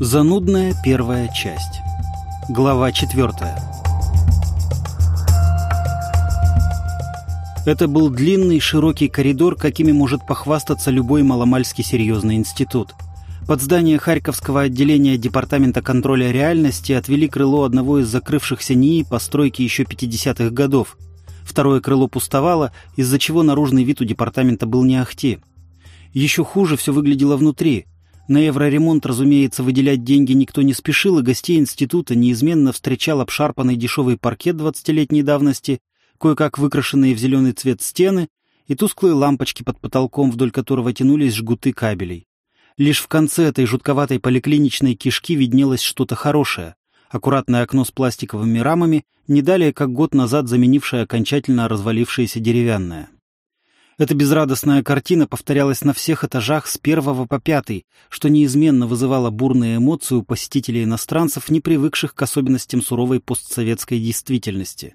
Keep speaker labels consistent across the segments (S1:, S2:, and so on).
S1: Занудная первая часть. Глава четвертая. Это был длинный широкий коридор, какими может похвастаться любой маломальски серьезный институт. Под здание Харьковского отделения Департамента контроля реальности отвели крыло одного из закрывшихся НИИ постройки еще 50-х годов. Второе крыло пустовало, из-за чего наружный вид у департамента был не ахти. Еще хуже все выглядело внутри. На евроремонт, разумеется, выделять деньги никто не спешил, и гостей института неизменно встречал обшарпанный дешевый паркет двадцатилетней давности, кое-как выкрашенные в зеленый цвет стены и тусклые лампочки под потолком, вдоль которого тянулись жгуты кабелей. Лишь в конце этой жутковатой поликлиничной кишки виднелось что-то хорошее. Аккуратное окно с пластиковыми рамами, не далее как год назад заменившее окончательно развалившееся деревянное. Эта безрадостная картина повторялась на всех этажах с первого по пятый, что неизменно вызывало бурные эмоции у посетителей иностранцев, не привыкших к особенностям суровой постсоветской действительности.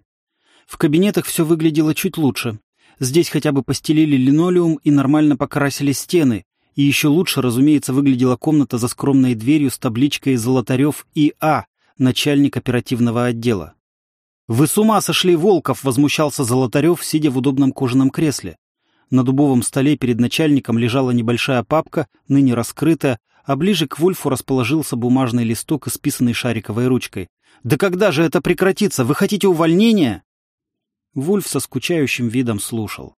S1: В кабинетах все выглядело чуть лучше. Здесь хотя бы постелили линолеум и нормально покрасили стены, и еще лучше, разумеется, выглядела комната за скромной дверью с табличкой «Золотарев И.А», начальник оперативного отдела. «Вы с ума сошли, Волков!» — возмущался Золотарев, сидя в удобном кожаном кресле. На дубовом столе перед начальником лежала небольшая папка, ныне раскрытая, а ближе к Вульфу расположился бумажный листок, исписанный шариковой ручкой. «Да когда же это прекратится? Вы хотите увольнения?» Вульф со скучающим видом слушал.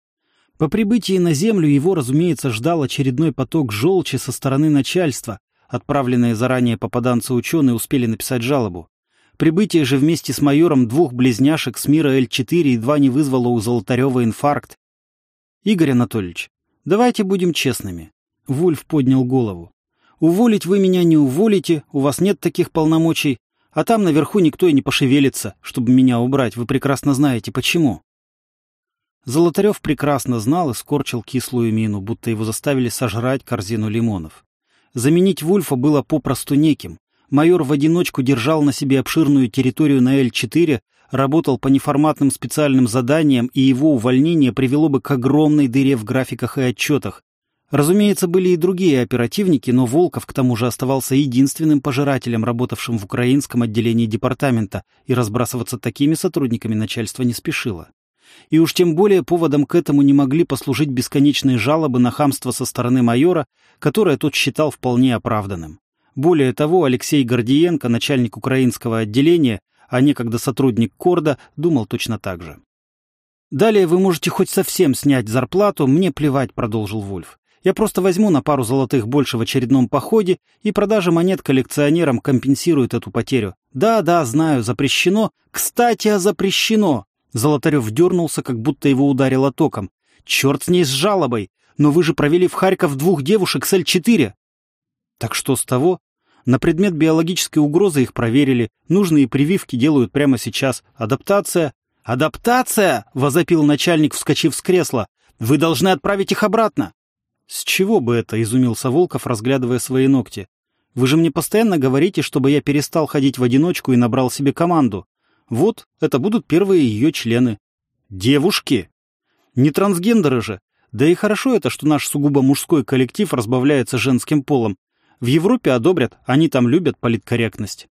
S1: По прибытии на землю его, разумеется, ждал очередной поток желчи со стороны начальства. Отправленные заранее попаданцы-ученые успели написать жалобу. Прибытие же вместе с майором двух близняшек с мира Л-4 едва не вызвало у Золотарева инфаркт. «Игорь Анатольевич, давайте будем честными». Вульф поднял голову. «Уволить вы меня не уволите, у вас нет таких полномочий, а там наверху никто и не пошевелится, чтобы меня убрать, вы прекрасно знаете, почему». Золотарев прекрасно знал и скорчил кислую мину, будто его заставили сожрать корзину лимонов. Заменить Вульфа было попросту неким. Майор в одиночку держал на себе обширную территорию на Л-4, работал по неформатным специальным заданиям, и его увольнение привело бы к огромной дыре в графиках и отчетах. Разумеется, были и другие оперативники, но Волков к тому же оставался единственным пожирателем, работавшим в украинском отделении департамента, и разбрасываться такими сотрудниками начальство не спешило. И уж тем более поводом к этому не могли послужить бесконечные жалобы на хамство со стороны майора, которое тот считал вполне оправданным. Более того, Алексей Гордиенко, начальник украинского отделения, а некогда сотрудник Корда, думал точно так же. «Далее вы можете хоть совсем снять зарплату, мне плевать», — продолжил Вольф. «Я просто возьму на пару золотых больше в очередном походе, и продажа монет коллекционерам компенсирует эту потерю. Да, да, знаю, запрещено. Кстати, а запрещено!» Золотарев дернулся, как будто его ударило током. «Черт с ней с жалобой! Но вы же провели в Харьков двух девушек с Л-4!» «Так что с того? На предмет биологической угрозы их проверили. Нужные прививки делают прямо сейчас. Адаптация. «Адаптация!» — возопил начальник, вскочив с кресла. «Вы должны отправить их обратно!» «С чего бы это?» — изумился Волков, разглядывая свои ногти. «Вы же мне постоянно говорите, чтобы я перестал ходить в одиночку и набрал себе команду. Вот, это будут первые ее члены. Девушки! Не трансгендеры же. Да и хорошо это, что наш сугубо мужской коллектив разбавляется женским полом. В Европе одобрят, они там любят политкорректность.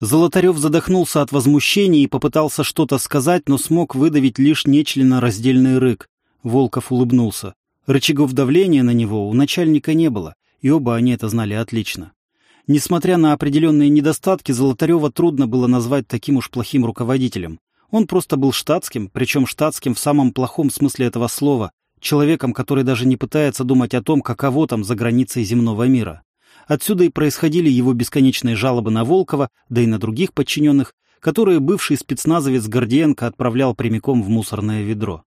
S1: Золотарев задохнулся от возмущения и попытался что-то сказать, но смог выдавить лишь нечленораздельный рык. Волков улыбнулся. Рычагов давления на него у начальника не было, и оба они это знали отлично. Несмотря на определенные недостатки, Золотарева трудно было назвать таким уж плохим руководителем. Он просто был штатским, причем штатским в самом плохом смысле этого слова, человеком, который даже не пытается думать о том, каково там за границей земного мира. Отсюда и происходили его бесконечные жалобы на Волкова, да и на других подчиненных, которые бывший спецназовец Гордиенко отправлял прямиком в мусорное ведро.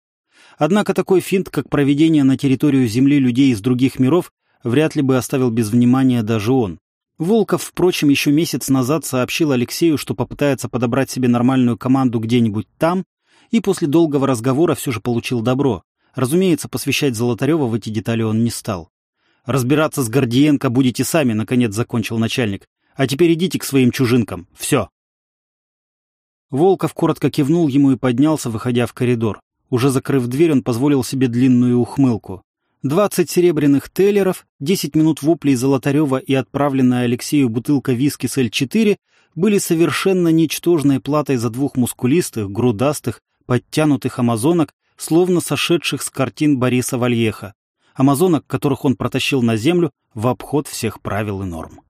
S1: Однако такой финт, как проведение на территорию Земли людей из других миров, вряд ли бы оставил без внимания даже он. Волков, впрочем, еще месяц назад сообщил Алексею, что попытается подобрать себе нормальную команду где-нибудь там, и после долгого разговора все же получил добро. Разумеется, посвящать Золотарева в эти детали он не стал. Разбираться с Гордиенко будете сами, наконец закончил начальник. А теперь идите к своим чужинкам. Все. Волков коротко кивнул ему и поднялся, выходя в коридор. Уже закрыв дверь, он позволил себе длинную ухмылку. Двадцать серебряных теллеров, десять минут воплей Золотарева и отправленная Алексею бутылка виски с Л-4 были совершенно ничтожной платой за двух мускулистых, грудастых, подтянутых амазонок, словно сошедших с картин Бориса Вальеха. Амазонок, которых он протащил на землю в обход всех правил и норм.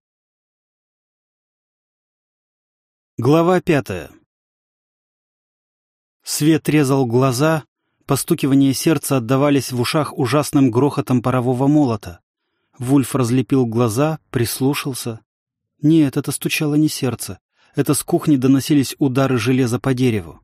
S1: Глава пятая. Свет резал глаза, Постукивания сердца отдавались в ушах ужасным грохотом парового молота. Вульф разлепил глаза, прислушался. Нет, это стучало не сердце. Это с кухни доносились удары железа по дереву.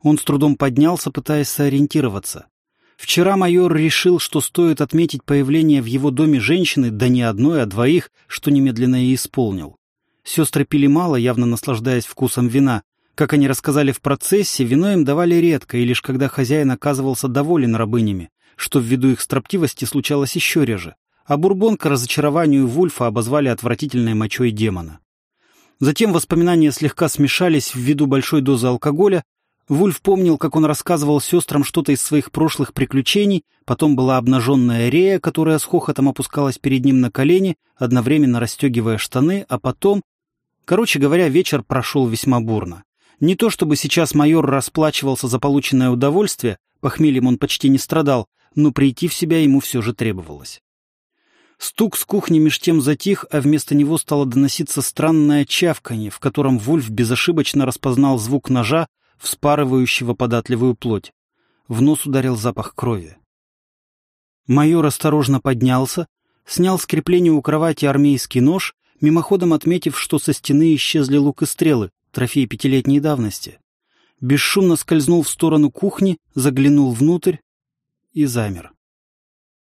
S1: Он с трудом поднялся, пытаясь сориентироваться. Вчера майор решил, что стоит отметить появление в его доме женщины, да не одной, а двоих, что немедленно и исполнил. Сестры пили мало, явно наслаждаясь вкусом вина, как они рассказали в процессе, вино им давали редко, и лишь когда хозяин оказывался доволен рабынями, что ввиду их строптивости случалось еще реже, а бурбон к разочарованию Вульфа обозвали отвратительной мочой демона. Затем воспоминания слегка смешались ввиду большой дозы алкоголя, Вульф помнил, как он рассказывал сестрам что-то из своих прошлых приключений, потом была обнаженная Рея, которая с хохотом опускалась перед ним на колени, одновременно расстегивая штаны, а потом... Короче говоря, вечер прошел весьма бурно. Не то чтобы сейчас майор расплачивался за полученное удовольствие, похмельем он почти не страдал, но прийти в себя ему все же требовалось. Стук с кухни меж тем затих, а вместо него стало доноситься странное чавканье, в котором Вульф безошибочно распознал звук ножа, вспарывающего податливую плоть. В нос ударил запах крови. Майор осторожно поднялся, снял с крепления у кровати армейский нож, мимоходом отметив, что со стены исчезли лук и стрелы, трофей пятилетней давности. Бесшумно скользнул в сторону кухни, заглянул внутрь и замер.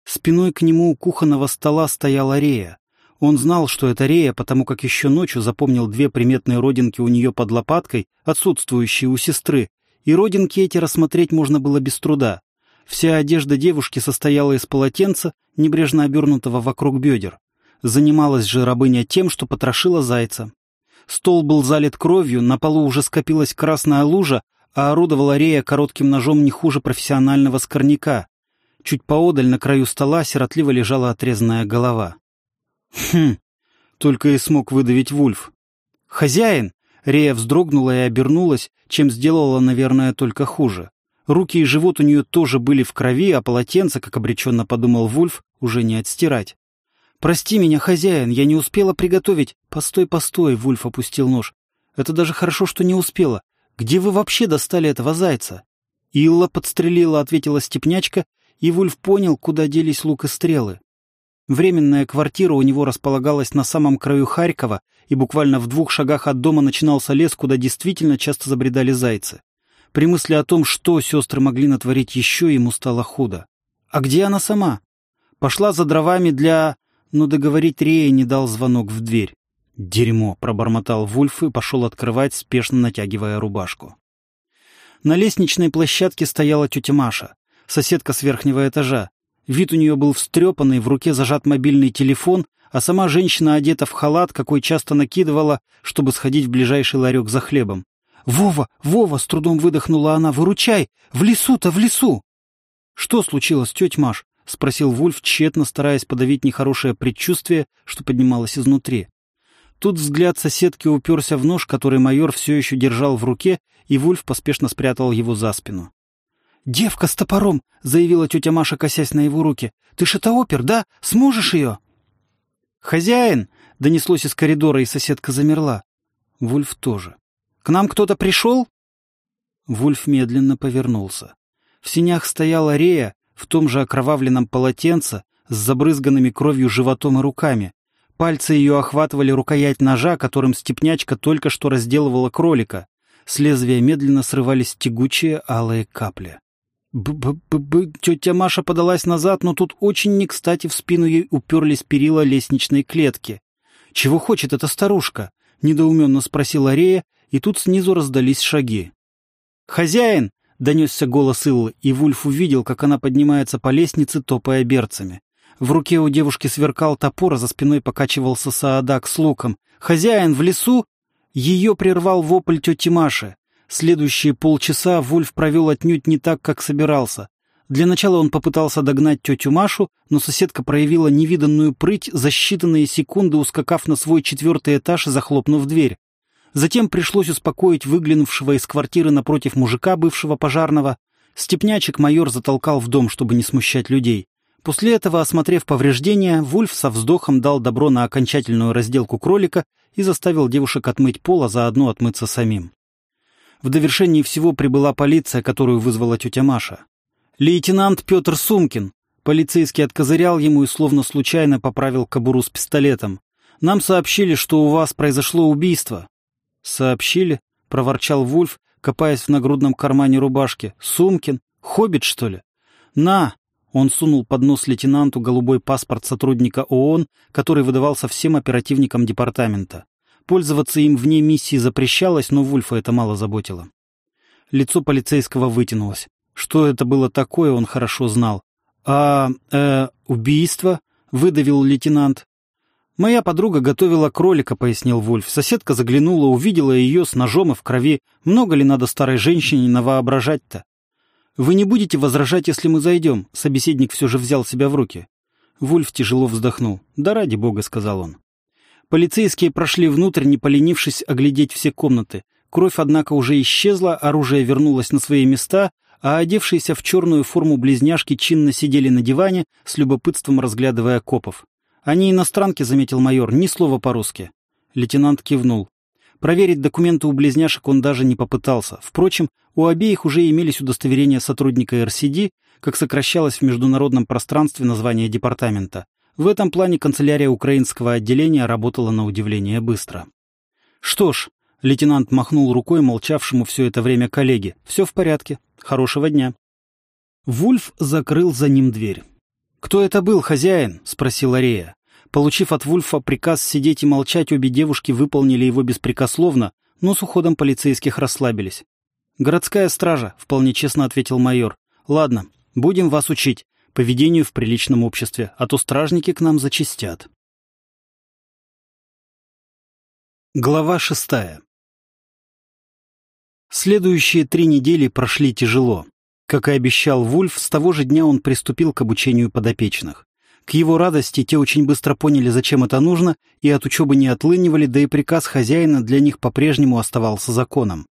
S1: Спиной к нему у кухонного стола стояла Рея. Он знал, что это Рея, потому как еще ночью запомнил две приметные родинки у нее под лопаткой, отсутствующие у сестры, и родинки эти рассмотреть можно было без труда. Вся одежда девушки состояла из полотенца, небрежно обернутого вокруг бедер. Занималась же рабыня тем, что потрошила зайца, Стол был залит кровью, на полу уже скопилась красная лужа, а орудовала Рея коротким ножом не хуже профессионального скорняка. Чуть поодаль на краю стола сиротливо лежала отрезанная голова. «Хм!» — только и смог выдавить Вульф. «Хозяин!» — Рея вздрогнула и обернулась, чем сделала, наверное, только хуже. Руки и живот у нее тоже были в крови, а полотенце, как обреченно подумал Вульф, уже не отстирать. «Прости меня, хозяин, я не успела приготовить...» «Постой, постой!» — Вульф опустил нож. «Это даже хорошо, что не успела. Где вы вообще достали этого зайца?» «Илла подстрелила», — ответила степнячка, и Вульф понял, куда делись лук и стрелы. Временная квартира у него располагалась на самом краю Харькова, и буквально в двух шагах от дома начинался лес, куда действительно часто забредали зайцы. При мысли о том, что сестры могли натворить еще, ему стало худо. А где она сама? Пошла за дровами для но договорить Рея не дал звонок в дверь. «Дерьмо!» — пробормотал Вульф и пошел открывать, спешно натягивая рубашку. На лестничной площадке стояла тетя Маша, соседка с верхнего этажа. Вид у нее был встрепанный, в руке зажат мобильный телефон, а сама женщина одета в халат, какой часто накидывала, чтобы сходить в ближайший ларек за хлебом. «Вова! Вова!» — с трудом выдохнула она. «Выручай! В лесу-то, в лесу!» «Что случилось, тетя Маш?» — спросил Вульф, тщетно стараясь подавить нехорошее предчувствие, что поднималось изнутри. Тут взгляд соседки уперся в нож, который майор все еще держал в руке, и Вульф поспешно спрятал его за спину. «Девка с топором!» — заявила тетя Маша, косясь на его руки. «Ты ж это опер, да? Сможешь ее?» «Хозяин!» — донеслось из коридора, и соседка замерла. Вульф тоже. «К нам кто-то пришел?» Вульф медленно повернулся. В синях стояла Рея, в том же окровавленном полотенце, с забрызганными кровью животом и руками. Пальцы ее охватывали рукоять ножа, которым степнячка только что разделывала кролика. С лезвия медленно срывались тягучие алые капли. Б-б-б-б... Тетя Маша подалась назад, но тут очень не кстати в спину ей уперлись перила лестничной клетки. «Чего хочет эта старушка?» — недоуменно спросила Рея, и тут снизу раздались шаги. «Хозяин!» — донесся голос Иллы, и Вульф увидел, как она поднимается по лестнице, топая берцами. В руке у девушки сверкал топор, а за спиной покачивался Саадак с луком. «Хозяин в лесу?» Ее прервал вопль тети Маши. Следующие полчаса Вульф провел отнюдь не так, как собирался. Для начала он попытался догнать тетю Машу, но соседка проявила невиданную прыть, за считанные секунды ускакав на свой четвертый этаж и захлопнув дверь. Затем пришлось успокоить выглянувшего из квартиры напротив мужика, бывшего пожарного. Степнячек майор затолкал в дом, чтобы не смущать людей. После этого, осмотрев повреждения, Вульф со вздохом дал добро на окончательную разделку кролика и заставил девушек отмыть пол, а заодно отмыться самим. В довершении всего прибыла полиция, которую вызвала тетя Маша. «Лейтенант Петр Сумкин!» Полицейский откозырял ему и словно случайно поправил кобуру с пистолетом. «Нам сообщили, что у вас произошло убийство». «Сообщили?» — проворчал Вульф, копаясь в нагрудном кармане рубашки. «Сумкин? Хоббит, что ли?» «На!» — он сунул под нос лейтенанту голубой паспорт сотрудника ООН, который выдавался всем оперативникам департамента. Пользоваться им вне миссии запрещалось, но Вульфа это мало заботило. Лицо полицейского вытянулось. Что это было такое, он хорошо знал. «А... э... убийство?» — выдавил лейтенант. «Моя подруга готовила кролика», — пояснил Вульф. Соседка заглянула, увидела ее с ножом и в крови. Много ли надо старой женщине навоображать-то? «Вы не будете возражать, если мы зайдем?» Собеседник все же взял себя в руки. Вульф тяжело вздохнул. «Да ради бога», — сказал он. Полицейские прошли внутрь, не поленившись оглядеть все комнаты. Кровь, однако, уже исчезла, оружие вернулось на свои места, а одевшиеся в черную форму близняшки чинно сидели на диване, с любопытством разглядывая копов. «Они иностранки», — заметил майор, — «ни слова по-русски». Лейтенант кивнул. Проверить документы у близняшек он даже не попытался. Впрочем, у обеих уже имелись удостоверения сотрудника РСД, как сокращалось в международном пространстве название департамента. В этом плане канцелярия украинского отделения работала на удивление быстро. «Что ж», — лейтенант махнул рукой молчавшему все это время коллеге, — «все в порядке. Хорошего дня». Вульф закрыл за ним дверь. «Кто это был, хозяин?» — спросила Рея. Получив от Вульфа приказ сидеть и молчать, обе девушки выполнили его беспрекословно, но с уходом полицейских расслабились. «Городская стража», — вполне честно ответил майор. «Ладно, будем вас учить. Поведению в приличном обществе, а то стражники к нам зачистят». Глава шестая Следующие три недели прошли тяжело. Как и обещал Вульф, с того же дня он приступил к обучению подопечных. К его радости те очень быстро поняли, зачем это нужно, и от учебы не отлынивали, да и приказ хозяина для них по-прежнему оставался законом.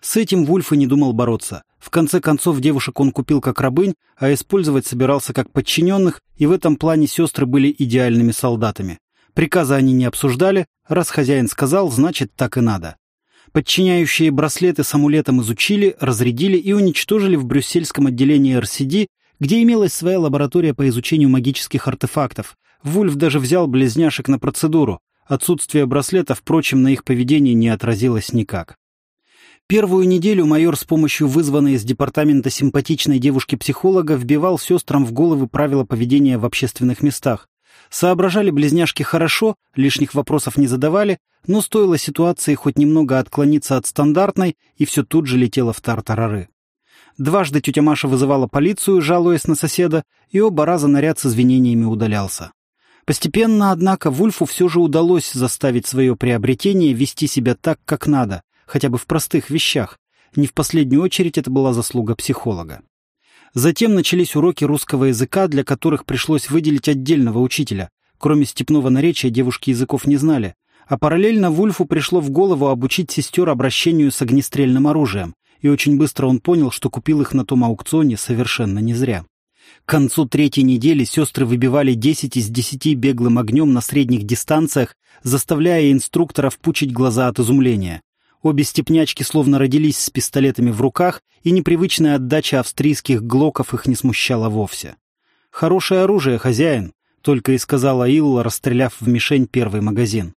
S1: С этим Вульф и не думал бороться. В конце концов, девушек он купил как рабынь, а использовать собирался как подчиненных, и в этом плане сестры были идеальными солдатами. Приказы они не обсуждали, раз хозяин сказал, значит, так и надо. Подчиняющие браслеты с амулетом изучили, разрядили и уничтожили в брюссельском отделении РСД, где имелась своя лаборатория по изучению магических артефактов. Вульф даже взял близняшек на процедуру. Отсутствие браслета, впрочем, на их поведении не отразилось никак. Первую неделю майор с помощью вызванной из департамента симпатичной девушки-психолога вбивал сестрам в головы правила поведения в общественных местах. Соображали близняшки хорошо, лишних вопросов не задавали, но стоило ситуации хоть немного отклониться от стандартной, и все тут же летело в тартарары. Дважды тетя Маша вызывала полицию, жалуясь на соседа, и оба раза наряд с извинениями удалялся. Постепенно, однако, Вульфу все же удалось заставить свое приобретение вести себя так, как надо, хотя бы в простых вещах. Не в последнюю очередь это была заслуга психолога. Затем начались уроки русского языка, для которых пришлось выделить отдельного учителя. Кроме степного наречия девушки языков не знали. А параллельно Вульфу пришло в голову обучить сестер обращению с огнестрельным оружием. И очень быстро он понял, что купил их на том аукционе совершенно не зря. К концу третьей недели сестры выбивали 10 из 10 беглым огнем на средних дистанциях, заставляя инструкторов пучить глаза от изумления. Обе степнячки словно родились с пистолетами в руках, и непривычная отдача австрийских глоков их не смущала вовсе. «Хорошее оружие, хозяин», — только и сказала Илла, расстреляв в мишень первый магазин.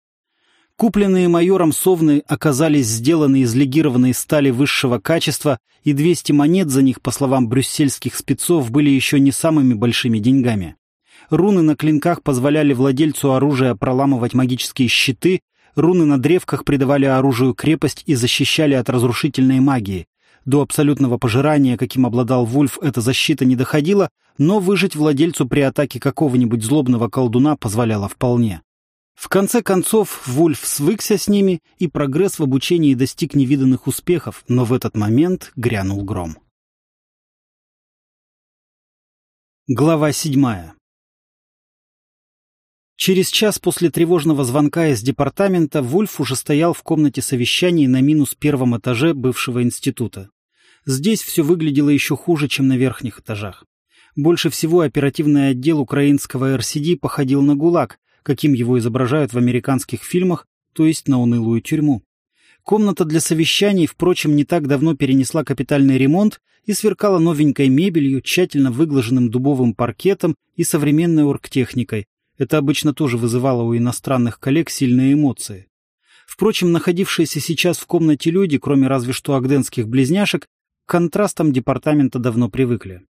S1: Купленные майором совны оказались сделаны из легированной стали высшего качества, и 200 монет за них, по словам брюссельских спецов, были еще не самыми большими деньгами. Руны на клинках позволяли владельцу оружия проламывать магические щиты, Руны на древках придавали оружию крепость и защищали от разрушительной магии. До абсолютного пожирания, каким обладал Вульф, эта защита не доходила, но выжить владельцу при атаке какого-нибудь злобного колдуна позволяло вполне. В конце концов, Вульф свыкся с ними, и прогресс в обучении достиг невиданных успехов, но в этот момент грянул гром. Глава седьмая. Через час после тревожного звонка из департамента Вульф уже стоял в комнате совещаний на минус первом этаже бывшего института. Здесь все выглядело еще хуже, чем на верхних этажах. Больше всего оперативный отдел украинского РСД походил на ГУЛАГ, каким его изображают в американских фильмах, то есть на унылую тюрьму. Комната для совещаний, впрочем, не так давно перенесла капитальный ремонт и сверкала новенькой мебелью, тщательно выглаженным дубовым паркетом и современной оргтехникой. Это обычно тоже вызывало у иностранных коллег сильные эмоции. Впрочем, находившиеся сейчас в комнате люди, кроме разве что агденских близняшек, к контрастам департамента давно привыкли.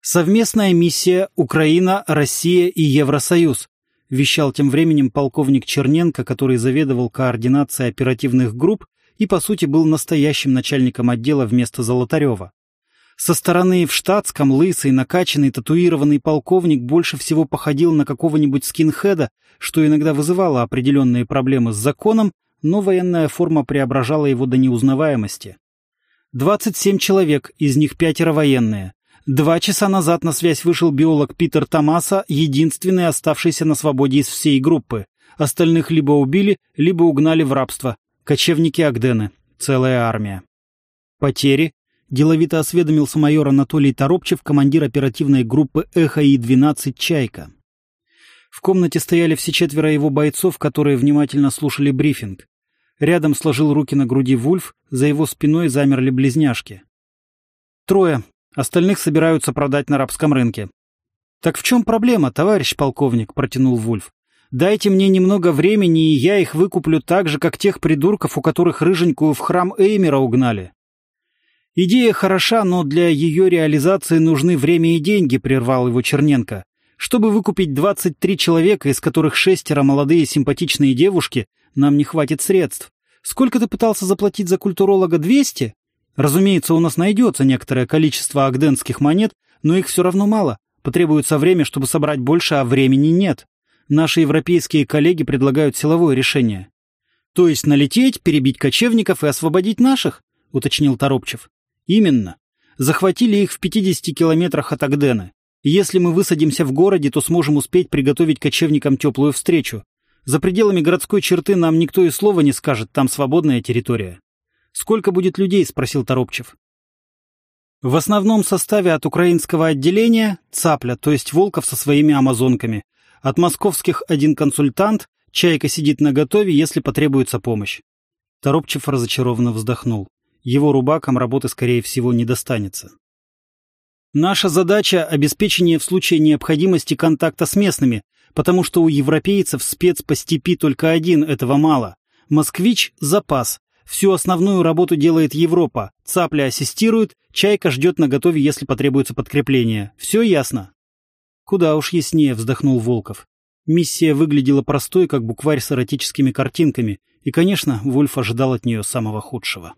S1: Совместная миссия Украина, Россия и Евросоюз — вещал тем временем полковник Черненко, который заведовал координацией оперативных групп и, по сути, был настоящим начальником отдела вместо Золотарева. Со стороны в штатском лысый, накачанный, татуированный полковник больше всего походил на какого-нибудь скинхеда, что иногда вызывало определенные проблемы с законом, но военная форма преображала его до неузнаваемости. 27 человек, из них пятеро военные. Два часа назад на связь вышел биолог Питер Томаса, единственный оставшийся на свободе из всей группы. Остальных либо убили, либо угнали в рабство. Кочевники Агдены. Целая армия. Потери. Деловито осведомился майор Анатолий Торопчев, командир оперативной группы «Эхо И-12 Чайка». В комнате стояли все четверо его бойцов, которые внимательно слушали брифинг. Рядом сложил руки на груди Вульф, за его спиной замерли близняшки. Трое, Остальных собираются продать на рабском рынке. «Так в чем проблема, товарищ полковник?» — протянул Вульф. «Дайте мне немного времени, и я их выкуплю так же, как тех придурков, у которых рыженькую в храм Эймера угнали». «Идея хороша, но для ее реализации нужны время и деньги», — прервал его Черненко. «Чтобы выкупить 23 человека, из которых шестеро молодые симпатичные девушки, нам не хватит средств. Сколько ты пытался заплатить за культуролога? 200? Разумеется, у нас найдется некоторое количество агденских монет, но их все равно мало. Потребуется время, чтобы собрать больше, а времени нет. Наши европейские коллеги предлагают силовое решение. То есть налететь, перебить кочевников и освободить наших? Уточнил Торопчев. Именно. Захватили их в 50 километрах от Агдена. Если мы высадимся в городе, то сможем успеть приготовить кочевникам теплую встречу. За пределами городской черты нам никто и слова не скажет, там свободная территория. «Сколько будет людей?» — спросил Торопчев. В основном составе от украинского отделения Цапля, то есть Волков со своими амазонками. От московских один консультант, Чайка сидит на готове, если потребуется помощь. Торопчев разочарованно вздохнул. Его рубакам работы, скорее всего, не достанется. Наша задача — обеспечение в случае необходимости контакта с местными, потому что у европейцев спец по степи только один, этого мало. Москвич — запас, Всю основную работу делает Европа. Цапля ассистирует, Чайка ждет на готове, если потребуется подкрепление. Все ясно?» «Куда уж яснее», — вздохнул Волков. Миссия выглядела простой, как букварь с эротическими картинками, и, конечно, Вульф ожидал от нее самого худшего.